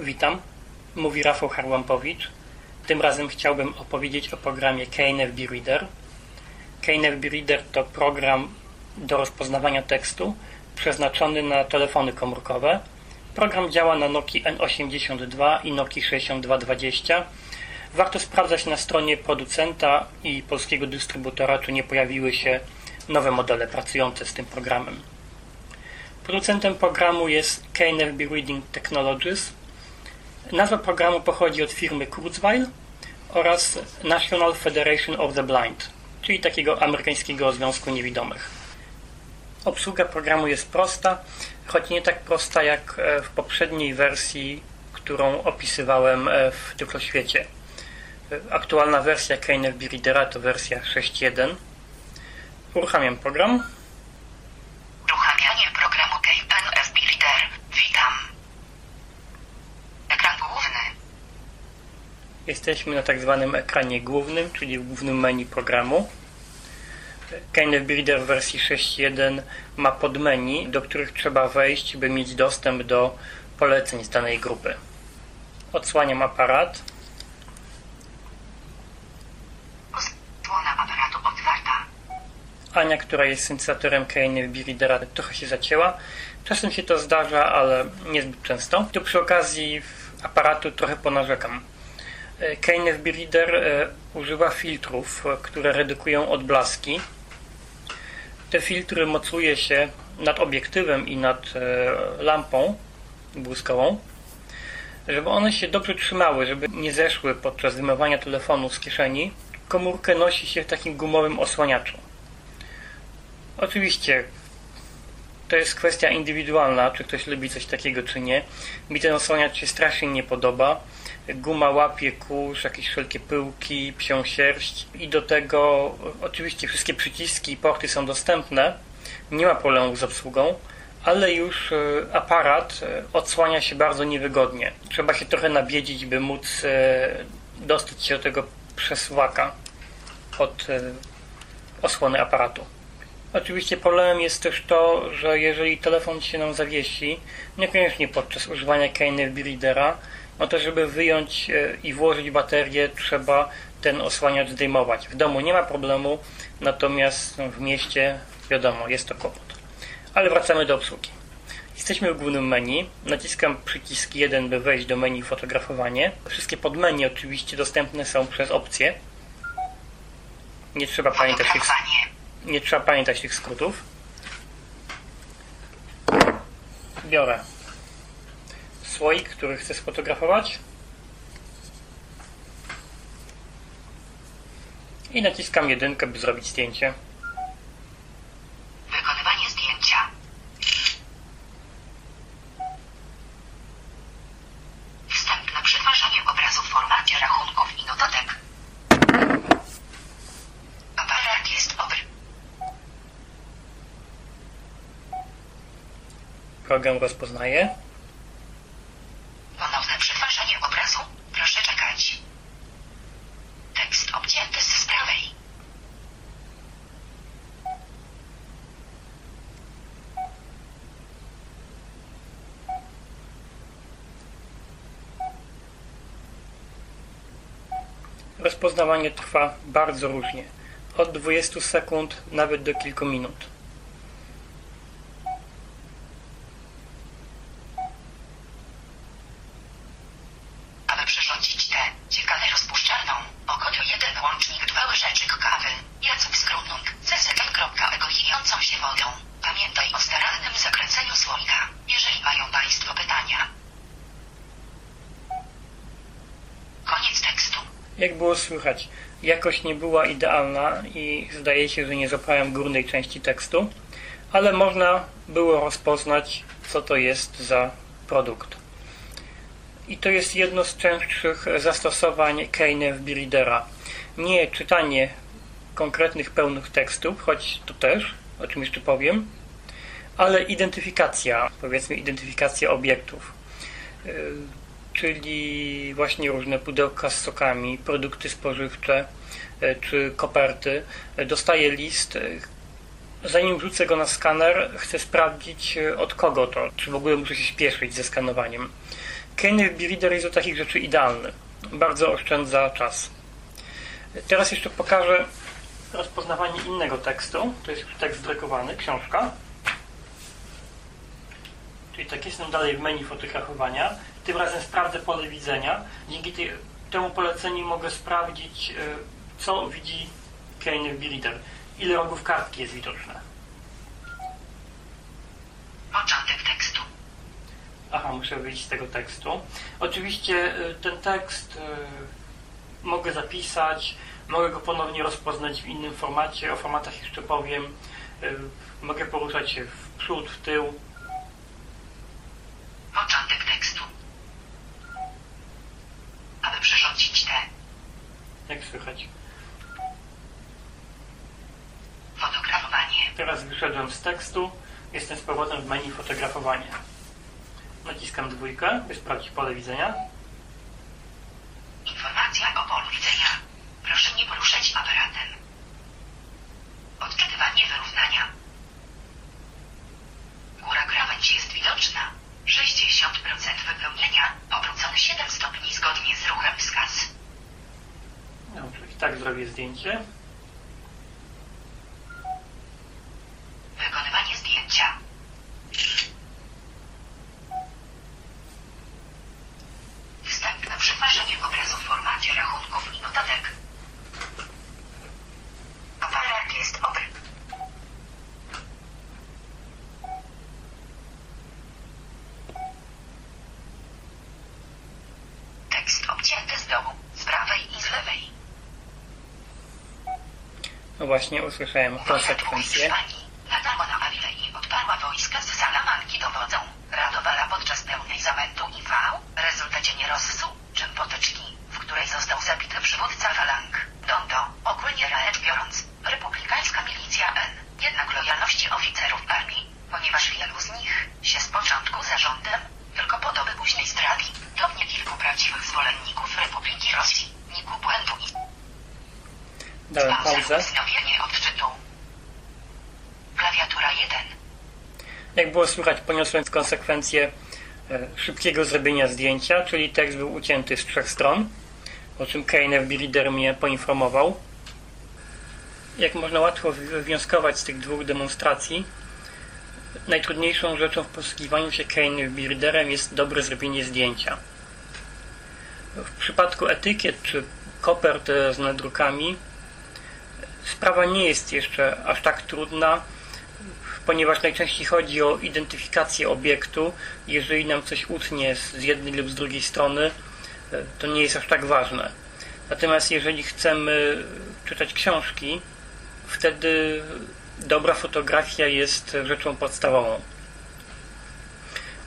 Witam, mówi Rafał Harłampowicz. Tym razem chciałbym opowiedzieć o programie KNFB Reader. KNFB Reader to program do rozpoznawania tekstu przeznaczony na telefony komórkowe. Program działa na Nokia N82 i Nokia 6220. Warto sprawdzać na stronie producenta i polskiego dystrybutora, czy nie pojawiły się nowe modele pracujące z tym programem. Producentem programu jest KNFB Reading Technologies. Nazwa programu pochodzi od firmy Kurzweil oraz National Federation of the Blind, czyli takiego amerykańskiego Związku Niewidomych. Obsługa programu jest prosta, choć nie tak prosta jak e, w poprzedniej wersji, którą opisywałem e, w Tylko Świecie. E, aktualna wersja KNFB Readera to wersja 6.1. Uruchamiam program. Uruchamianie programu KNFB Reader. Witam. Ekran główny. Jesteśmy na tak zwanym ekranie głównym, czyli w głównym menu programu. KNF Reader w wersji 6.1 ma podmenu, do których trzeba wejść, by mieć dostęp do poleceń z danej grupy. Odsłaniam aparat. Osłona aparatu otwarta. Ania, która jest syntezatorem KNF Readera, trochę się zacięła. Czasem się to zdarza, ale niezbyt często. Tu przy okazji aparatu trochę ponarzekam. KNFB Reader e, używa filtrów, e, które redukują odblaski. Te filtry mocuje się nad obiektywem i nad e, lampą błyskową, żeby one się dobrze trzymały, żeby nie zeszły podczas wyjmowania telefonu z kieszeni. Komórkę nosi się w takim gumowym osłaniaczu. Oczywiście to jest kwestia indywidualna, czy ktoś lubi coś takiego, czy nie. Mi ten osłaniacz się strasznie nie podoba. Guma łapie kurz, jakieś wszelkie pyłki, psią sierść i do tego oczywiście wszystkie przyciski i porty są dostępne. Nie ma problemu z obsługą, ale już e, aparat e, odsłania się bardzo niewygodnie. Trzeba się trochę nabiedzić, by móc e, dostać się do tego przesuwaka od osłony aparatu. Oczywiście problemem jest też to, że jeżeli telefon się nam zawiesi, niekoniecznie podczas używania KNFB Readera, no to żeby wyjąć e, i włożyć baterię, trzeba ten osłaniacz zdejmować. W domu nie ma problemu, natomiast w mieście, wiadomo, jest to kłopot. Ale wracamy do obsługi. Jesteśmy w głównym menu. Naciskam przycisk 1, by wejść do menu fotografowanie. Wszystkie podmenu oczywiście dostępne są przez opcje. Nie trzeba pamiętać tych, nie trzeba pamiętać tych skrótów. Biorę słoik, który chcę sfotografować. I naciskam jedynkę, by zrobić zdjęcie. Wykonywanie zdjęcia. Wstępne przetwarzanie obrazu w formacie rachunków i notatek. Aparat jest obry. Program rozpoznaje. Ponowne przetwarzanie obrazu. Proszę czekać. Tekst obcięty z prawej. Rozpoznawanie trwa bardzo różnie. Od 20 sekund nawet do kilku minut. Aby przyrządzić tę ciekawę rozpuszczalną, około jeden łącznik dwa łyżeczek kawy, jacek skrutunk, zesetem.egoijącą się wodą. Pamiętaj o starannym zakręceniu słoika, jeżeli mają Państwo pytania. Koniec tekstu. Jak było słychać, jakość nie była idealna i zdaje się, że nie złapałem górnej części tekstu, ale można było rozpoznać, co to jest za produkt. I to jest jedno z częstszych zastosowań KNFB Readera. Nie czytanie konkretnych pełnych tekstów, choć to też, o czym jeszcze powiem, ale identyfikacja, powiedzmy identyfikacja obiektów. Czyli właśnie różne pudełka z sokami, produkty spożywcze yy, czy koperty. Dostaję list, yy, zanim wrzucę go na skaner, chcę sprawdzić od kogo to, czy w ogóle muszę się śpieszyć ze skanowaniem. KNFB Reader jest do takich rzeczy idealny. Bardzo oszczędza czas. Teraz jeszcze pokażę rozpoznawanie innego tekstu. To jest tekst drukowany, książka. Czyli tak jestem dalej w menu fotografowania. Tym razem sprawdzę pole widzenia. Dzięki tej, temu poleceniu mogę sprawdzić, y, co widzi KNFB Reader. Ile rogów kartki jest widoczne. Początek tekstu. Aha, muszę wyjść z tego tekstu. Oczywiście y, ten tekst y, mogę zapisać, mogę go ponownie rozpoznać w innym formacie. O formatach jeszcze powiem. Mogę poruszać się w przód, w tył. Początek tekstu. Aby przyrządzić te. Jak słychać. Fotografowanie. Teraz wyszedłem z tekstu. Jestem z powrotem w menu fotografowania. Naciskam dwójkę, by sprawdzić pole widzenia. Informacja o polu tak zrobię zdjęcie. Wykonywanie zdjęcia. Wstępne przetwarzanie obrazu w formacie rachunków i notatek. Aparat jest obry. Tekst obcięty z dołu, z prawej i z lewej. No właśnie, usłyszałem konsekwencje. Natarła na Awilę i odparła wojska z Salamanki dowodzą. Radowala podczas pełnej zamętu i wał, w rezultacie nierozsu, czym potyczki, w której został zabity przywódca falang. Dondo, ogólnie rzecz biorąc, republikańska milicja N. Jednak lojalności oficerów armii, ponieważ wielu z nich się z początku zarządem, tylko po doby późnej zdrady, to nie kilku prawdziwych zwolenników Dałem pauzę. Klawiatura 1. Jak było słychać, poniosłem konsekwencje e, szybkiego zrobienia zdjęcia, czyli tekst był ucięty z trzech stron, o czym KNFB Reader mnie poinformował. Jak można łatwo wywnioskować z tych dwóch demonstracji, najtrudniejszą rzeczą w posługiwaniu się KNFB Readerem jest dobre zrobienie zdjęcia. W przypadku etykiet czy kopert z nadrukami sprawa nie jest jeszcze aż tak trudna, ponieważ najczęściej chodzi o identyfikację obiektu. Jeżeli nam coś utnie z jednej lub z drugiej strony, e, to nie jest aż tak ważne. Natomiast jeżeli chcemy czytać książki, wtedy dobra fotografia jest rzeczą podstawową.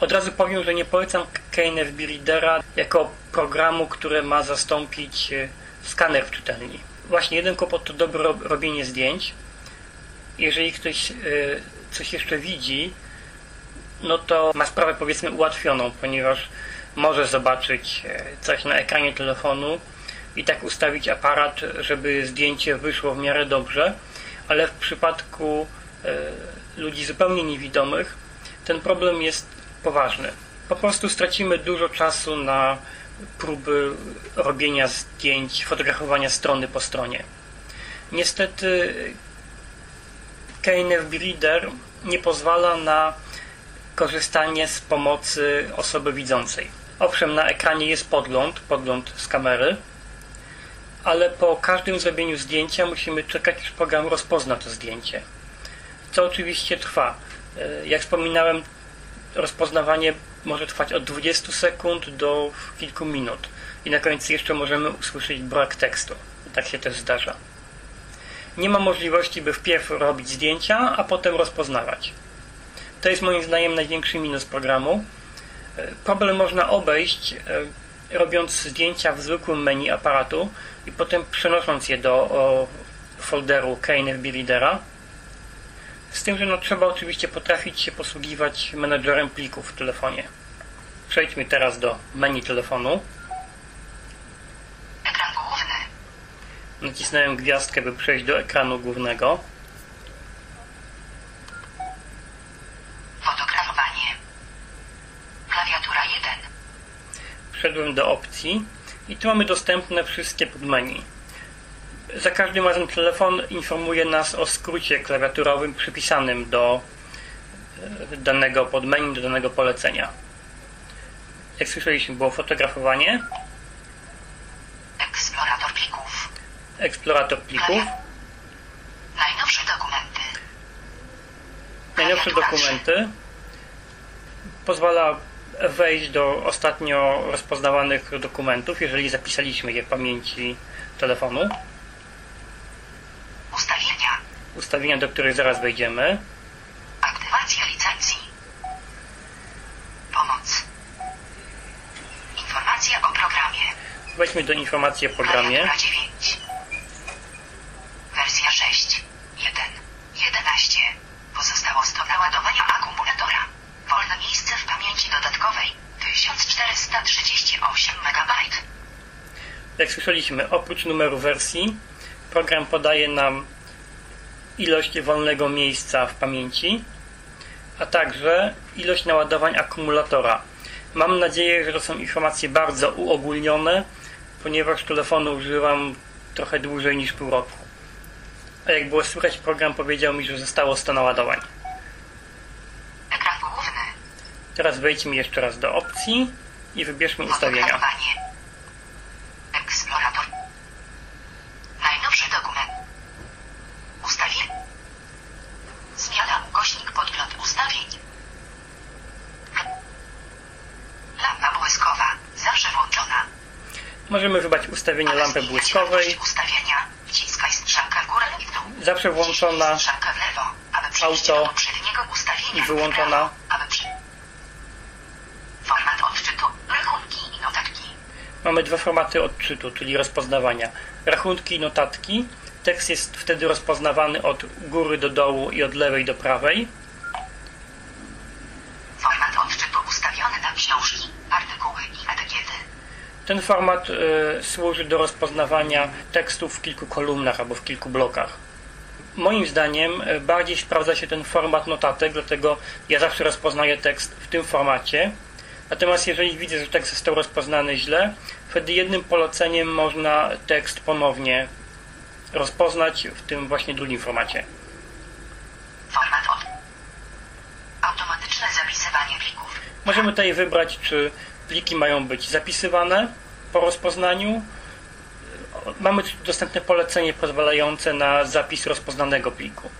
Od razu powiem, że nie polecam KNFB Readera jako programu, które ma zastąpić e, skaner w czytelni. Właśnie jeden kłopot to dobre robienie zdjęć. Jeżeli ktoś e, coś jeszcze widzi, no to ma sprawę powiedzmy ułatwioną, ponieważ może zobaczyć e, coś na ekranie telefonu i tak ustawić aparat, żeby zdjęcie wyszło w miarę dobrze, ale w przypadku e, ludzi zupełnie niewidomych ten problem jest poważny. Po prostu stracimy dużo czasu na próby robienia zdjęć, fotografowania strony po stronie. Niestety KNFB Reader nie pozwala na korzystanie z pomocy osoby widzącej. Owszem, na ekranie jest podgląd, podgląd z kamery, ale po każdym zrobieniu zdjęcia musimy czekać, aż program rozpozna to zdjęcie. Co oczywiście trwa. Jak wspominałem, rozpoznawanie może trwać od 20 sekund do kilku minut i na końcu jeszcze możemy usłyszeć brak tekstu. Tak się też zdarza. Nie ma możliwości, by wpierw robić zdjęcia, a potem rozpoznawać. To jest moim zdaniem największy minus programu. Problem można obejść robiąc zdjęcia w zwykłym menu aparatu i potem przenosząc je do folderu KNFB Readera. Z tym, że no, trzeba oczywiście potrafić się posługiwać menedżerem plików w telefonie. Przejdźmy teraz do menu telefonu. Ekran główny. Nacisnąłem gwiazdkę, by przejść do ekranu głównego. Fotografowanie. Klawiatura 1. wszedłem do opcji i tu mamy dostępne wszystkie podmenu. Za każdym razem telefon informuje nas o skrócie klawiaturowym przypisanym do e, danego podmenu, do danego polecenia. Jak słyszeliśmy, było fotografowanie, Eksplorator plików. eksplorator plików, Najnowsze dokumenty. najnowsze dokumenty. Pozwala wejść do ostatnio rozpoznawanych dokumentów, jeżeli zapisaliśmy je w pamięci telefonu. Ustawienia. Do których zaraz wejdziemy. Aktywacja licencji. Pomoc. Informacja o programie. Wejdźmy do informacji o programie. Klawiatura 9. Wersja 6. 1. 11. Pozostało 100 naładowania akumulatora. Wolne miejsce w pamięci dodatkowej 1438 MB. Jak słyszeliśmy, oprócz numeru wersji, program podaje nam ilość wolnego miejsca w pamięci, a także ilość naładowań akumulatora. Mam nadzieję, że to są informacje bardzo uogólnione, ponieważ telefonu używam trochę dłużej niż pół roku. A jak było słychać, program powiedział mi, że zostało 100 naładowań. Ekran główny. Teraz wejdźmy jeszcze raz do opcji i wybierzmy ustawienia. Fotografowanie. Eksplorator. Najnowszy dokument. Ustawienie. Zmiana ukośnik podgląd ustawień. Lampa błyskowa. Zawsze włączona. Możemy wybrać ustawienie lampy błyskowej, zawsze włączona auto i wyłączona. Format odczytu. Rachunki i notatki. Mamy dwa formaty odczytu, czyli rozpoznawania. Rachunki i notatki. Tekst jest wtedy rozpoznawany od góry do dołu i od lewej do prawej. Format odczytu ustawiony na książki, artykuły i etykiety. Ten format y, służy do rozpoznawania tekstów w kilku kolumnach albo w kilku blokach. Moim zdaniem y, bardziej sprawdza się ten format notatek, dlatego ja zawsze rozpoznaję tekst w tym formacie. Natomiast jeżeli widzę, że tekst został rozpoznany źle, wtedy jednym poleceniem można tekst ponownie rozpoznać w tym właśnie drugim formacie. Format od... Automatyczne zapisywanie plików. Możemy tutaj wybrać, czy pliki mają być zapisywane po rozpoznaniu. Mamy dostępne polecenie pozwalające na zapis rozpoznanego pliku.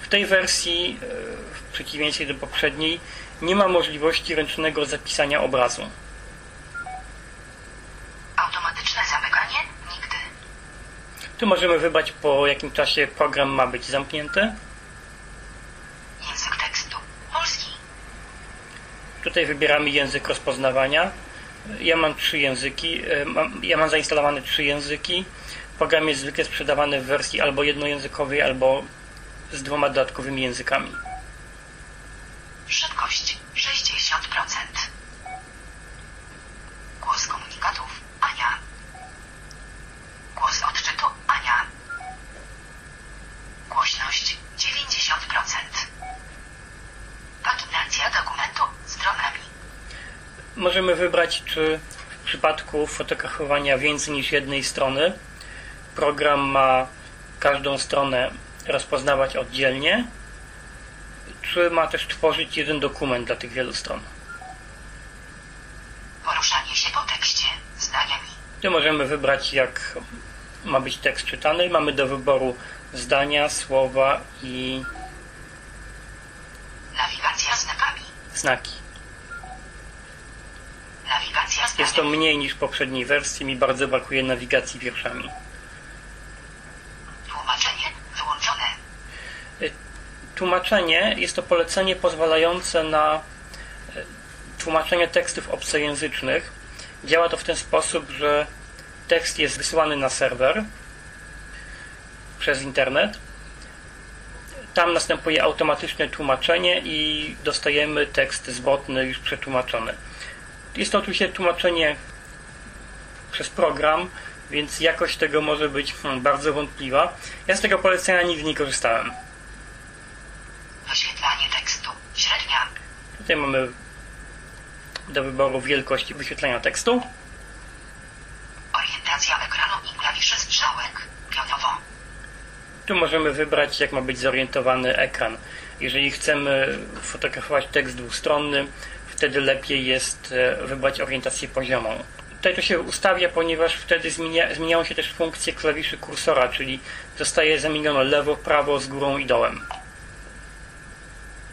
W tej wersji, e, w przeciwieństwie do poprzedniej, nie ma możliwości ręcznego zapisania obrazu. Automatyczne zamykanie? Nigdy. Tu możemy wybrać po jakim czasie program ma być zamknięty. Język tekstu. Polski. Tutaj wybieramy język rozpoznawania. Ja mam trzy języki. e, ja mam zainstalowane trzy języki. Program jest zwykle sprzedawany w wersji albo jednojęzykowej, albo z dwoma dodatkowymi językami. Szybkość 60%. Możemy wybrać, czy w przypadku fotografowania więcej niż jednej strony program ma każdą stronę rozpoznawać oddzielnie, czy ma też tworzyć jeden dokument dla tych wielu stron. Poruszanie się po tekście. Zdaniami. Tu możemy wybrać, jak ma być tekst czytany. Mamy do wyboru zdania, słowa i Nawigacja znakami. znaki. Jest to mniej niż w poprzedniej wersji. Mi bardzo brakuje nawigacji wierszami. Tłumaczenie wyłączone. Tłumaczenie jest to polecenie pozwalające na e, tłumaczenie tekstów obcojęzycznych. Działa to w ten sposób, że tekst jest wysyłany na serwer przez internet. Tam następuje automatyczne tłumaczenie i dostajemy tekst zwrotny już przetłumaczony. Jest to oczywiście tłumaczenie przez program, więc jakość tego może być hmm, bardzo wątpliwa. Ja z tego polecenia nigdy nie korzystałem. Wyświetlanie tekstu. Średnia. Tutaj mamy do wyboru wielkości wyświetlania tekstu. Orientacja ekranu i klawiszy strzałek. Pionowo. Tu możemy wybrać, jak ma być zorientowany ekran. Jeżeli chcemy fotografować tekst dwustronny, wtedy lepiej jest e, wybrać orientację poziomą. Tutaj to się ustawia, ponieważ wtedy zmienia, zmieniają się też funkcje klawiszy kursora, czyli zostaje zamienione lewo, prawo, z górą i dołem.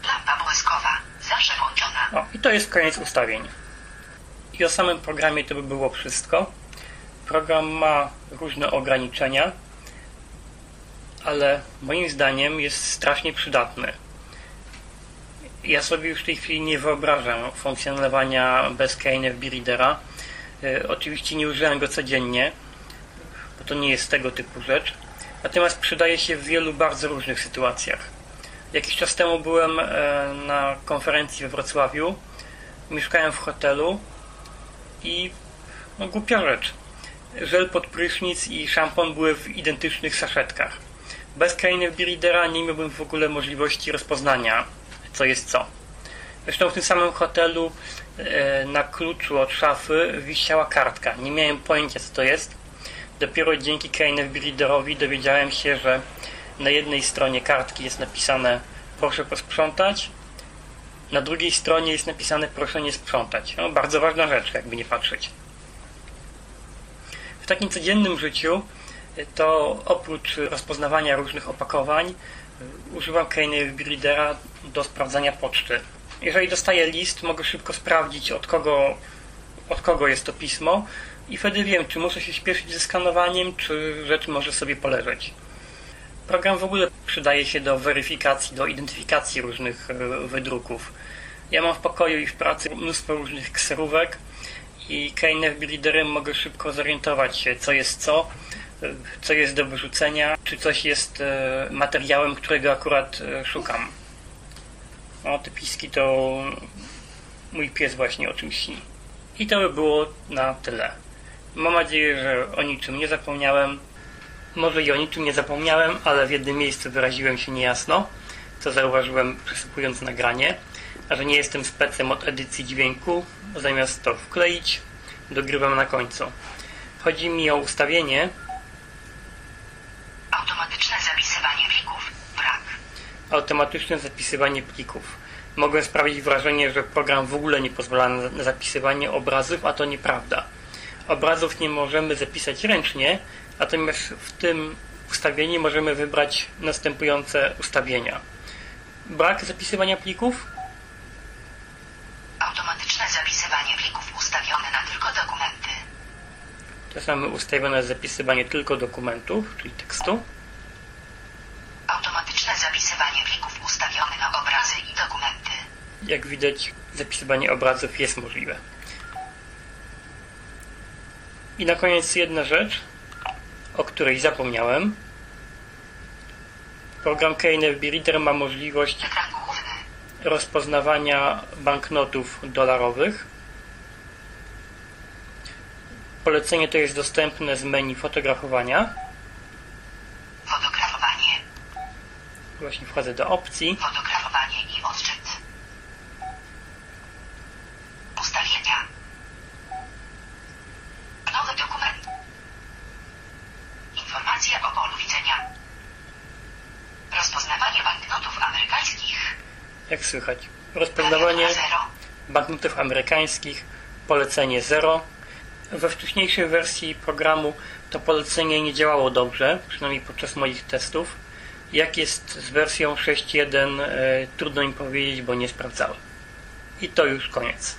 Lampa błyskowa. Zawsze włączona. O, i to jest koniec ustawień. I o samym programie to by było wszystko. Program ma różne ograniczenia, ale moim zdaniem jest strasznie przydatny. Ja sobie już w tej chwili nie wyobrażam funkcjonowania bez KNFB Readera. E, Oczywiście nie używam go codziennie, bo to nie jest tego typu rzecz. Natomiast przydaje się w wielu bardzo różnych sytuacjach. Jakiś czas temu byłem e, na konferencji we Wrocławiu. Mieszkałem w hotelu i no głupia rzecz. Żel pod prysznic i szampon były w identycznych saszetkach. Bez KNFB Readera nie miałbym w ogóle możliwości rozpoznania, co jest co. Zresztą w tym samym hotelu e, na kluczu od szafy wisiała kartka. Nie miałem pojęcia, co to jest. Dopiero dzięki KNFB Readerowi dowiedziałem się, że na jednej stronie kartki jest napisane proszę posprzątać, na drugiej stronie jest napisane proszę nie sprzątać. No, bardzo ważna rzecz, jakby nie patrzeć. W takim codziennym życiu y, to oprócz rozpoznawania różnych opakowań używam KNFB Readera do sprawdzania poczty. Jeżeli dostaję list, mogę szybko sprawdzić od kogo, od kogo jest to pismo i wtedy wiem, czy muszę się śpieszyć ze skanowaniem, czy rzecz może sobie poleżeć. Program w ogóle przydaje się do weryfikacji, do identyfikacji różnych e, wydruków. Ja mam w pokoju i w pracy mnóstwo różnych kserówek i KNF Readerem mogę szybko zorientować się, co jest co, co jest do wyrzucenia, czy coś jest e, materiałem, którego akurat e, szukam. O, te piski to mój pies właśnie o czymś śni. I to by było na tyle. Mam nadzieję, że o niczym nie zapomniałem. Może i o niczym nie zapomniałem, ale w jednym miejscu wyraziłem się niejasno, co zauważyłem przesypując nagranie, a że nie jestem specem od edycji dźwięku, zamiast to wkleić, dogrywam na końcu. Chodzi mi o ustawienie Automatyczne zapisywanie plików. Brak. Automatyczne zapisywanie plików. Mogłem sprawić wrażenie, że program w ogóle nie pozwala na zapisywanie obrazów, a to nieprawda. Obrazów nie możemy zapisać ręcznie, natomiast w tym ustawieniu możemy wybrać następujące ustawienia. Brak zapisywania plików, Automatyczne zapisywanie plików ustawione na tylko dokumenty. to mamy ustawione zapisywanie tylko dokumentów, czyli tekstu. Automatyczne zapisywanie plików ustawione na obrazy i dokumenty. Jak widać, zapisywanie obrazów jest możliwe. I na koniec jedna rzecz, o której zapomniałem. Program KNFB Reader ma możliwość rozpoznawania banknotów dolarowych. Polecenie to jest dostępne z menu fotografowania. Fotografowanie. Właśnie wchodzę do opcji. Fotografowanie i odczyt. Ustawienia. Nowy dokument. Informacja o polu widzenia. Rozpoznawanie banknotów amerykańskich. Jak słychać? Rozpoznawanie Zero. banknotów amerykańskich, polecenie 0. We wcześniejszej wersji programu to polecenie nie działało dobrze, przynajmniej podczas moich testów. Jak jest z wersją 6.1, e, trudno mi powiedzieć, bo nie sprawdzałem. I to już koniec.